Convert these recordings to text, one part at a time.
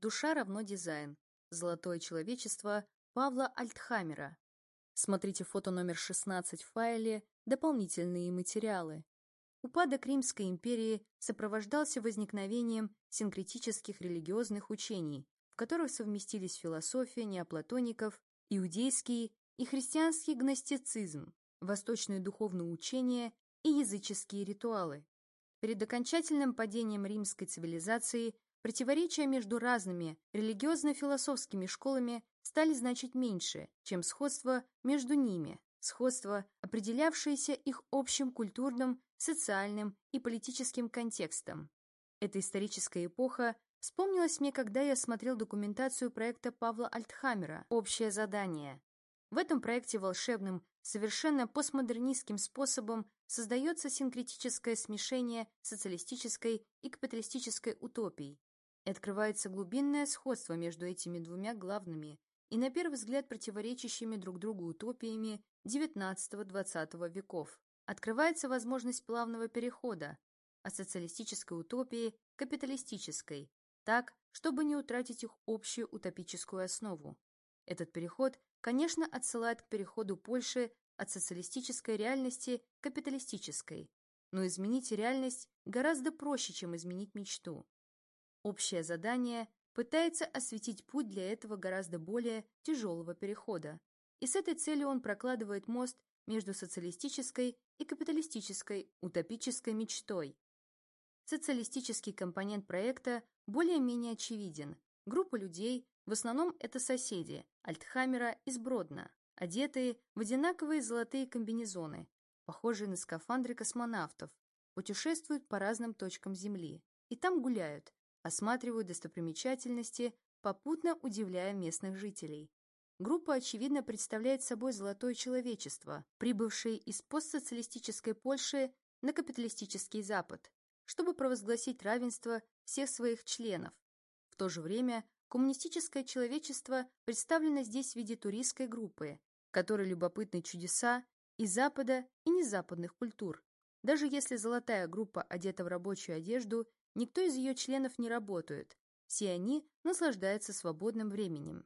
Душа равно дизайн. Золотое человечество Павла Альтхамера. Смотрите фото номер 16 в файле «Дополнительные материалы». Упадок Римской империи сопровождался возникновением синкретических религиозных учений, в которых совместились философия неоплатоников, иудейский и христианский гностицизм, восточное духовное учение и языческие ритуалы. Перед окончательным падением римской цивилизации противоречия между разными религиозно-философскими школами стали значить меньше, чем сходство между ними, сходство, определявшееся их общим культурным, социальным и политическим контекстом. Эта историческая эпоха вспомнилась мне, когда я смотрел документацию проекта Павла Альтхамера «Общее задание». В этом проекте волшебным, совершенно постмодернистским способом создается синкретическое смешение социалистической и капиталистической утопий. Открывается глубинное сходство между этими двумя главными и, на первый взгляд, противоречащими друг другу утопиями XIX-XX веков. Открывается возможность плавного перехода от социалистической утопии к капиталистической, так, чтобы не утратить их общую утопическую основу. Этот переход, конечно, отсылает к переходу Польши от социалистической реальности к капиталистической, но изменить реальность гораздо проще, чем изменить мечту. Общее задание пытается осветить путь для этого гораздо более тяжелого перехода, и с этой целью он прокладывает мост между социалистической и капиталистической утопической мечтой. Социалистический компонент проекта более-менее очевиден. Группа людей, в основном это соседи, Альтхамера из Бродна, одетые в одинаковые золотые комбинезоны, похожие на скафандры космонавтов, путешествуют по разным точкам Земли и там гуляют, осматривают достопримечательности, попутно удивляя местных жителей. Группа, очевидно, представляет собой золотое человечество, прибывшее из постсоциалистической Польши на капиталистический Запад, чтобы провозгласить равенство всех своих членов. В то же время коммунистическое человечество представлено здесь в виде туристской группы, которой любопытны чудеса и Запада, и незападных культур. Даже если золотая группа одета в рабочую одежду, никто из ее членов не работает. Все они наслаждаются свободным временем.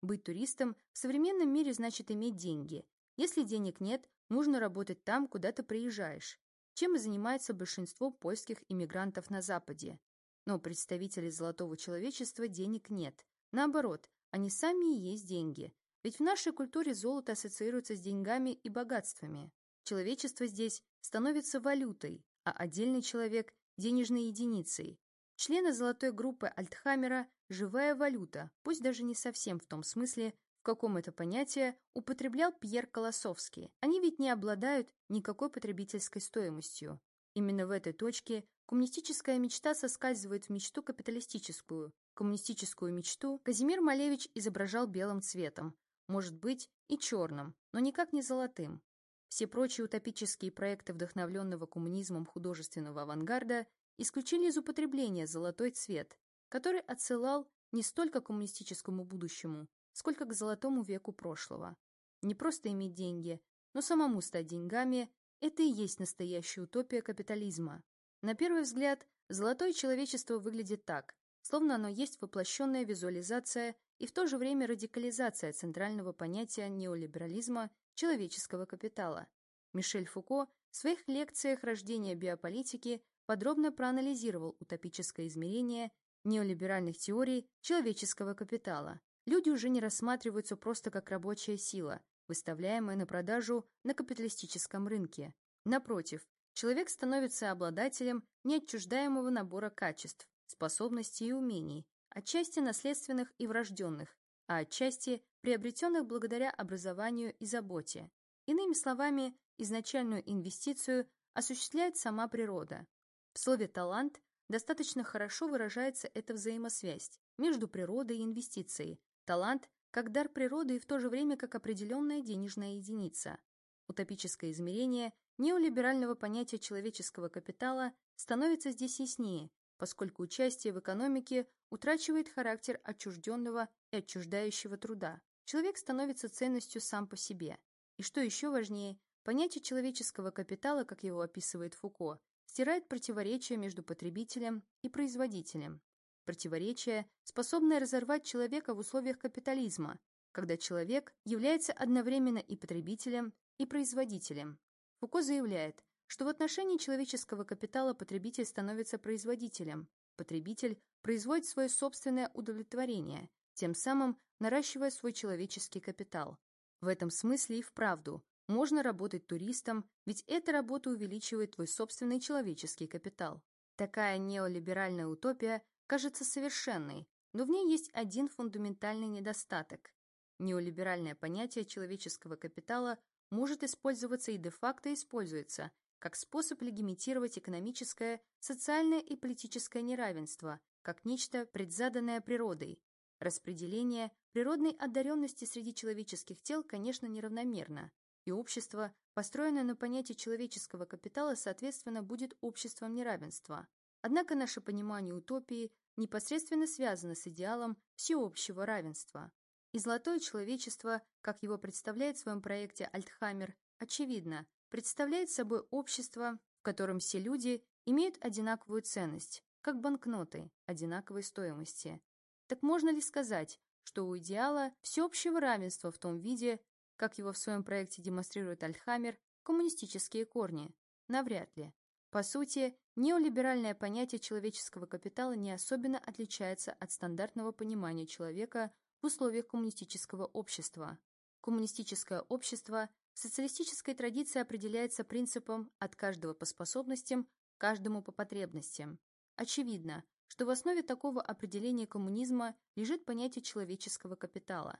Быть туристом в современном мире значит иметь деньги. Если денег нет, нужно работать там, куда ты приезжаешь. Чем и занимается большинство польских иммигрантов на Западе. Но у представителей золотого человечества денег нет. Наоборот, они сами и есть деньги. Ведь в нашей культуре золото ассоциируется с деньгами и богатствами. Человечество здесь становится валютой, а отдельный человек – денежной единицей. Члены золотой группы Альтхамера – живая валюта, пусть даже не совсем в том смысле, в каком это понятие употреблял Пьер Колосовский. Они ведь не обладают никакой потребительской стоимостью. Именно в этой точке коммунистическая мечта соскальзывает в мечту капиталистическую. Коммунистическую мечту Казимир Малевич изображал белым цветом, может быть и черным, но никак не золотым. Все прочие утопические проекты вдохновленного коммунизмом художественного авангарда исключили из употребления золотой цвет, который отсылал не столько к коммунистическому будущему, сколько к золотому веку прошлого. Не просто иметь деньги, но самому стать деньгами – это и есть настоящая утопия капитализма. На первый взгляд, золотое человечество выглядит так, словно оно есть воплощенная визуализация и в то же время радикализация центрального понятия неолиберализма человеческого капитала. Мишель Фуко в своих лекциях «Рождение биополитики» подробно проанализировал утопическое измерение неолиберальных теорий человеческого капитала. Люди уже не рассматриваются просто как рабочая сила, выставляемая на продажу на капиталистическом рынке. Напротив, человек становится обладателем неотчуждаемого набора качеств, способностей и умений, отчасти наследственных и врожденных, а отчасти приобретенных благодаря образованию и заботе. Иными словами, изначальную инвестицию осуществляет сама природа. В слове «талант» достаточно хорошо выражается эта взаимосвязь между природой и инвестицией. Талант как дар природы и в то же время как определенная денежная единица. Утопическое измерение неолиберального понятия человеческого капитала становится здесь яснее, поскольку участие в экономике утрачивает характер отчужденного и отчуждающего труда. Человек становится ценностью сам по себе. И что еще важнее, понятие человеческого капитала, как его описывает Фуко, стирает противоречия между потребителем и производителем. противоречие, способное разорвать человека в условиях капитализма, когда человек является одновременно и потребителем, и производителем. Фуко заявляет, что в отношении человеческого капитала потребитель становится производителем, потребитель производит свое собственное удовлетворение, тем самым наращивая свой человеческий капитал. В этом смысле и вправду можно работать туристом, ведь эта работа увеличивает твой собственный человеческий капитал. Такая неолиберальная утопия кажется совершенной, но в ней есть один фундаментальный недостаток. Неолиберальное понятие человеческого капитала может использоваться и де-факто используется как способ легимитировать экономическое, социальное и политическое неравенство, как нечто предзаданное природой. Распределение природной одаренности среди человеческих тел, конечно, неравномерно, и общество, построенное на понятии человеческого капитала, соответственно, будет обществом неравенства. Однако наше понимание утопии непосредственно связано с идеалом всеобщего равенства. И золотое человечество, как его представляет в своем проекте Альтхаймер, очевидно, представляет собой общество, в котором все люди имеют одинаковую ценность, как банкноты одинаковой стоимости. Так можно ли сказать, что у идеала всеобщего равенства в том виде, как его в своем проекте демонстрирует Альтхаймер, коммунистические корни? Навряд ли. По сути, неолиберальное понятие человеческого капитала не особенно отличается от стандартного понимания человека в условиях коммунистического общества. Коммунистическое общество в социалистической традиции определяется принципом «от каждого по способностям, каждому по потребностям». Очевидно, что в основе такого определения коммунизма лежит понятие человеческого капитала.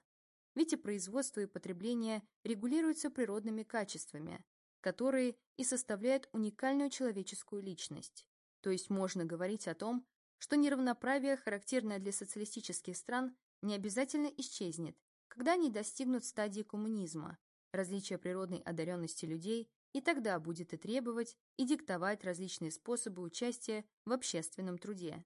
Ведь и производство и потребление регулируются природными качествами, которые и составляют уникальную человеческую личность. То есть можно говорить о том, что неравноправие, характерное для социалистических стран, не обязательно исчезнет, когда они достигнут стадии коммунизма, различия природной одаренности людей, и тогда будет и требовать, и диктовать различные способы участия в общественном труде.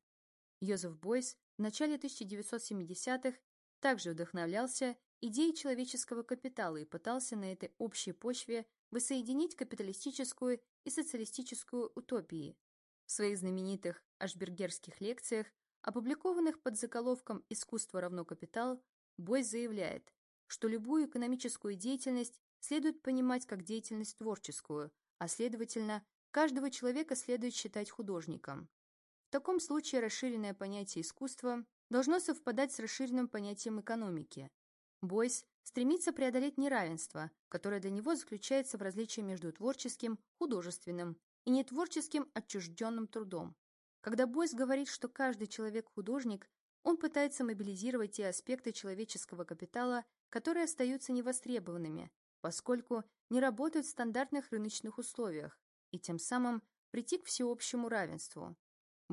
Йозеф Бойс в начале 1970-х также вдохновлялся идеей человеческого капитала и пытался на этой общей почве воссоединить капиталистическую и социалистическую утопии. В своих знаменитых ашбергерских лекциях опубликованных под заголовком «Искусство равно капитал», Бойс заявляет, что любую экономическую деятельность следует понимать как деятельность творческую, а следовательно, каждого человека следует считать художником. В таком случае расширенное понятие искусства должно совпадать с расширенным понятием экономики. Бойс стремится преодолеть неравенство, которое для него заключается в различии между творческим, художественным и нетворческим отчужденным трудом. Когда Бойс говорит, что каждый человек – художник, он пытается мобилизировать те аспекты человеческого капитала, которые остаются невостребованными, поскольку не работают в стандартных рыночных условиях, и тем самым прийти к всеобщему равенству.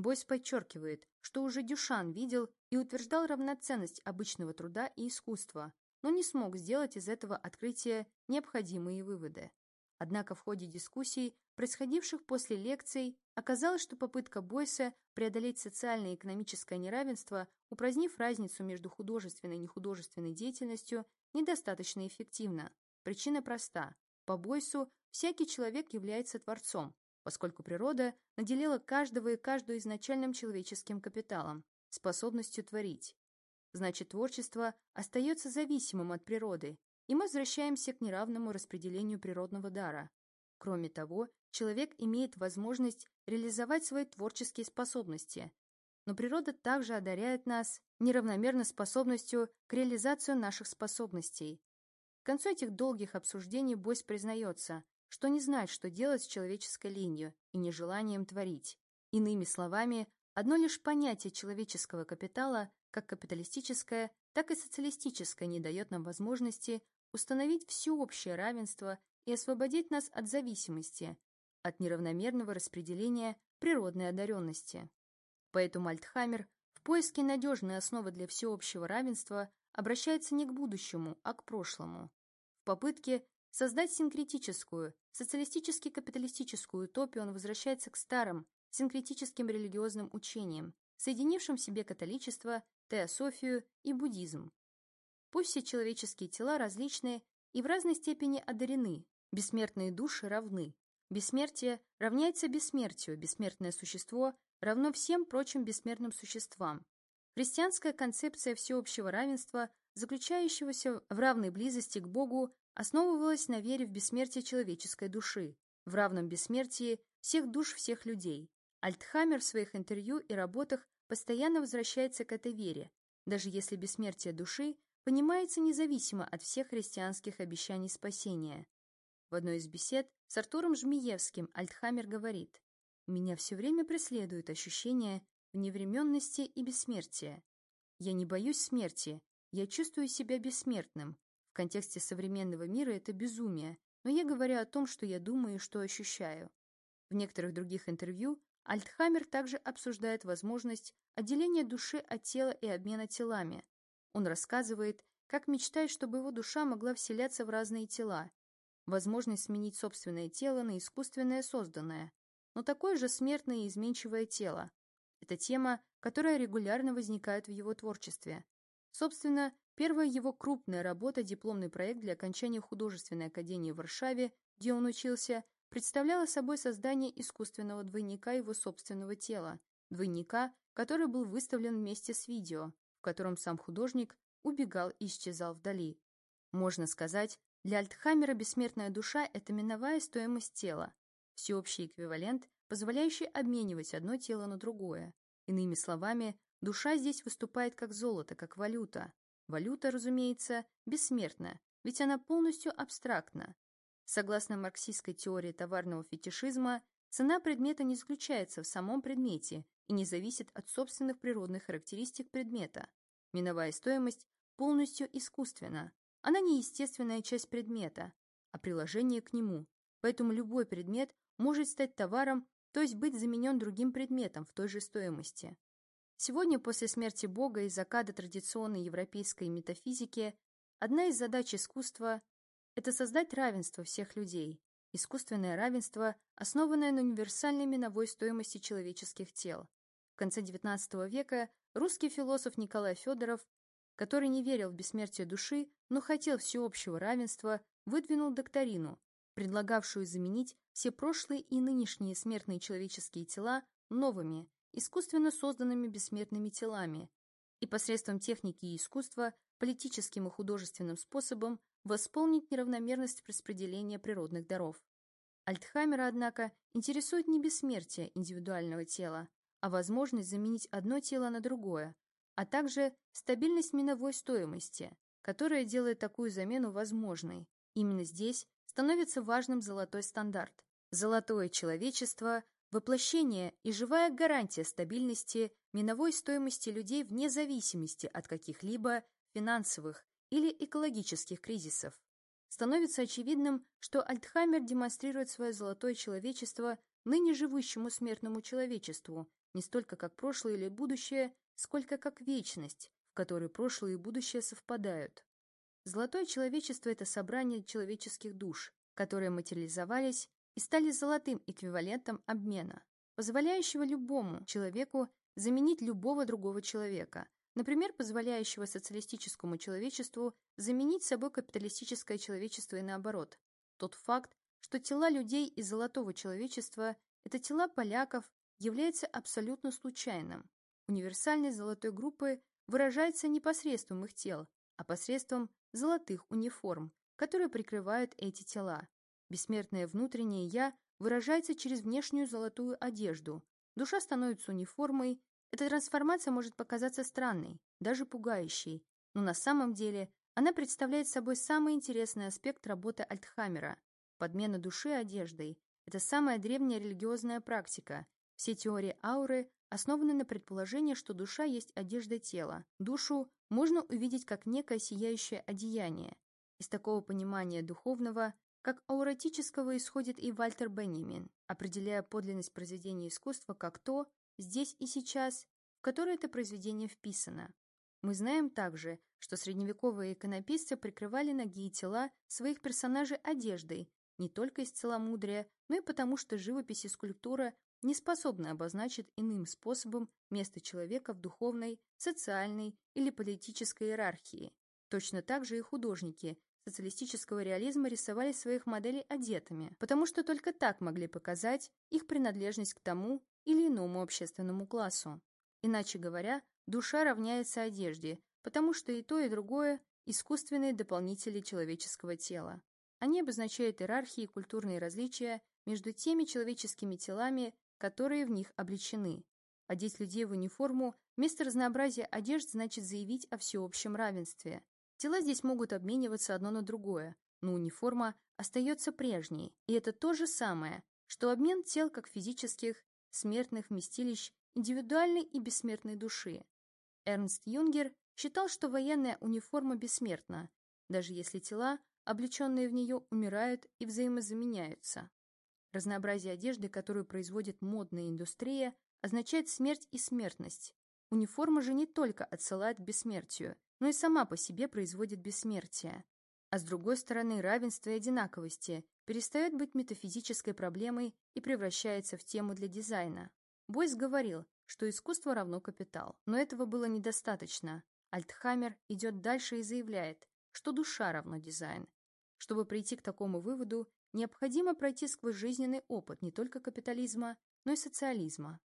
Бойс подчеркивает, что уже Дюшан видел и утверждал равноценность обычного труда и искусства, но не смог сделать из этого открытия необходимые выводы. Однако в ходе дискуссий, происходивших после лекций, оказалось, что попытка Бойса преодолеть социальное и экономическое неравенство, упразднив разницу между художественной и нехудожественной деятельностью, недостаточно эффективна. Причина проста. По Бойсу всякий человек является творцом, поскольку природа наделила каждого и каждую изначальным человеческим капиталом, способностью творить. Значит, творчество остается зависимым от природы, и мы возвращаемся к неравному распределению природного дара. Кроме того, человек имеет возможность реализовать свои творческие способности, но природа также одаряет нас неравномерно способностью к реализации наших способностей. К концу этих долгих обсуждений Бойс признается, что не знает, что делать с человеческой ленью и нежеланием творить. Иными словами, одно лишь понятие человеческого капитала, как капиталистическое, так и социалистическое, не дает нам возможности установить всеобщее равенство и освободить нас от зависимости, от неравномерного распределения природной одаренности. Поэтому Альтхаймер в поиске надежной основы для всеобщего равенства обращается не к будущему, а к прошлому. В попытке создать синкретическую, социалистически-капиталистическую утопию он возвращается к старым, синкретическим религиозным учениям, соединившим в себе католичество, теософию и буддизм, Пусть все человеческие тела различные и в разной степени одарены, бессмертные души равны. Бессмертие равняется бессмертию, бессмертное существо равно всем прочим бессмертным существам. Христианская концепция всеобщего равенства, заключающегося в равной близости к Богу, основывалась на вере в бессмертие человеческой души, в равном бессмертии всех душ всех людей. Альтхаммер в своих интервью и работах постоянно возвращается к этой вере, даже если бессмертие души понимается независимо от всех христианских обещаний спасения. В одной из бесед с Артуром Жмиевским Альтхаммер говорит «Меня все время преследует ощущение вневременности и бессмертия. Я не боюсь смерти, я чувствую себя бессмертным. Контексте современного мира это безумие, но я говорю о том, что я думаю и что ощущаю. В некоторых других интервью Альтхаймер также обсуждает возможность отделения души от тела и обмена телами. Он рассказывает, как мечтает, чтобы его душа могла вселяться в разные тела, возможность сменить собственное тело на искусственное созданное, но такое же смертное и изменчивое тело. Это тема, которая регулярно возникает в его творчестве. Собственно, первая его крупная работа, дипломный проект для окончания художественной академии в Варшаве, где он учился, представляла собой создание искусственного двойника его собственного тела, двойника, который был выставлен вместе с видео, в котором сам художник убегал и исчезал вдали. Можно сказать, для Альтхаймера бессмертная душа – это миновая стоимость тела, всеобщий эквивалент, позволяющий обменивать одно тело на другое. Иными словами, душа здесь выступает как золото, как валюта. Валюта, разумеется, бессмертна, ведь она полностью абстрактна, Согласно марксистской теории товарного фетишизма, цена предмета не заключается в самом предмете и не зависит от собственных природных характеристик предмета. Миновая стоимость полностью искусственна. Она не естественная часть предмета, а приложение к нему. Поэтому любой предмет может стать товаром, то есть быть заменен другим предметом в той же стоимости. Сегодня, после смерти Бога и заката традиционной европейской метафизики, одна из задач искусства это создать равенство всех людей, искусственное равенство, основанное на универсальной миновой стоимости человеческих тел. В конце XIX века русский философ Николай Федоров, который не верил в бессмертие души, но хотел всеобщего равенства, выдвинул докторину, предлагавшую заменить все прошлые и нынешние смертные человеческие тела новыми, искусственно созданными бессмертными телами, и посредством техники и искусства, политическим и художественным способом восполнить неравномерность распределения природных даров. Альтхаймера, однако, интересует не бессмертие индивидуального тела, а возможность заменить одно тело на другое, а также стабильность миновой стоимости, которая делает такую замену возможной. Именно здесь становится важным золотой стандарт. Золотое человечество – воплощение и живая гарантия стабильности миновой стоимости людей вне зависимости от каких-либо финансовых, или экологических кризисов. Становится очевидным, что Альтхаймер демонстрирует свое золотое человечество ныне живущему смертному человечеству не столько как прошлое или будущее, сколько как вечность, в которой прошлое и будущее совпадают. Золотое человечество – это собрание человеческих душ, которые материализовались и стали золотым эквивалентом обмена, позволяющего любому человеку заменить любого другого человека, например, позволяющего социалистическому человечеству заменить собой капиталистическое человечество и наоборот. Тот факт, что тела людей из золотого человечества – это тела поляков, является абсолютно случайным. Универсальность золотой группы выражается не посредством их тел, а посредством золотых униформ, которые прикрывают эти тела. Бессмертное внутреннее «я» выражается через внешнюю золотую одежду. Душа становится униформой, эта трансформация может показаться странной, даже пугающей, но на самом деле она представляет собой самый интересный аспект работы Альтхаммера – подмена души одеждой. Это самая древняя религиозная практика. Все теории ауры основаны на предположении, что душа есть одежда тела. Душу можно увидеть как некое сияющее одеяние. Из такого понимания духовного, как ауратического, исходит и Вальтер Беннямин, определяя подлинность произведения искусства как то, здесь и сейчас, в которое это произведение вписано. Мы знаем также, что средневековые иконописцы прикрывали ноги и тела своих персонажей одеждой, не только из целомудрия, но и потому, что живопись и скульптура не способны обозначить иным способом место человека в духовной, социальной или политической иерархии. Точно так же и художники социалистического реализма рисовали своих моделей одетыми, потому что только так могли показать их принадлежность к тому или иному общественному классу. Иначе говоря, душа равняется одежде, потому что и то, и другое – искусственные дополнители человеческого тела. Они обозначают иерархии и культурные различия между теми человеческими телами, которые в них облечены. Одеть людей в униформу вместо разнообразия одежд значит заявить о всеобщем равенстве. Тела здесь могут обмениваться одно на другое, но униформа остается прежней, и это то же самое, что обмен тел как физических, смертных вместилищ индивидуальной и бессмертной души. Эрнст Юнгер считал, что военная униформа бессмертна, даже если тела, облеченные в нее, умирают и взаимозаменяются. Разнообразие одежды, которую производит модная индустрия, означает смерть и смертность. Униформа же не только отсылает к бессмертию, но и сама по себе производит бессмертие. А с другой стороны, равенство и одинаковости перестает быть метафизической проблемой и превращается в тему для дизайна. Бойс говорил, что искусство равно капитал, но этого было недостаточно. Альтхаммер идет дальше и заявляет, что душа равно дизайн. Чтобы прийти к такому выводу, необходимо пройти сквозь жизненный опыт не только капитализма, но и социализма.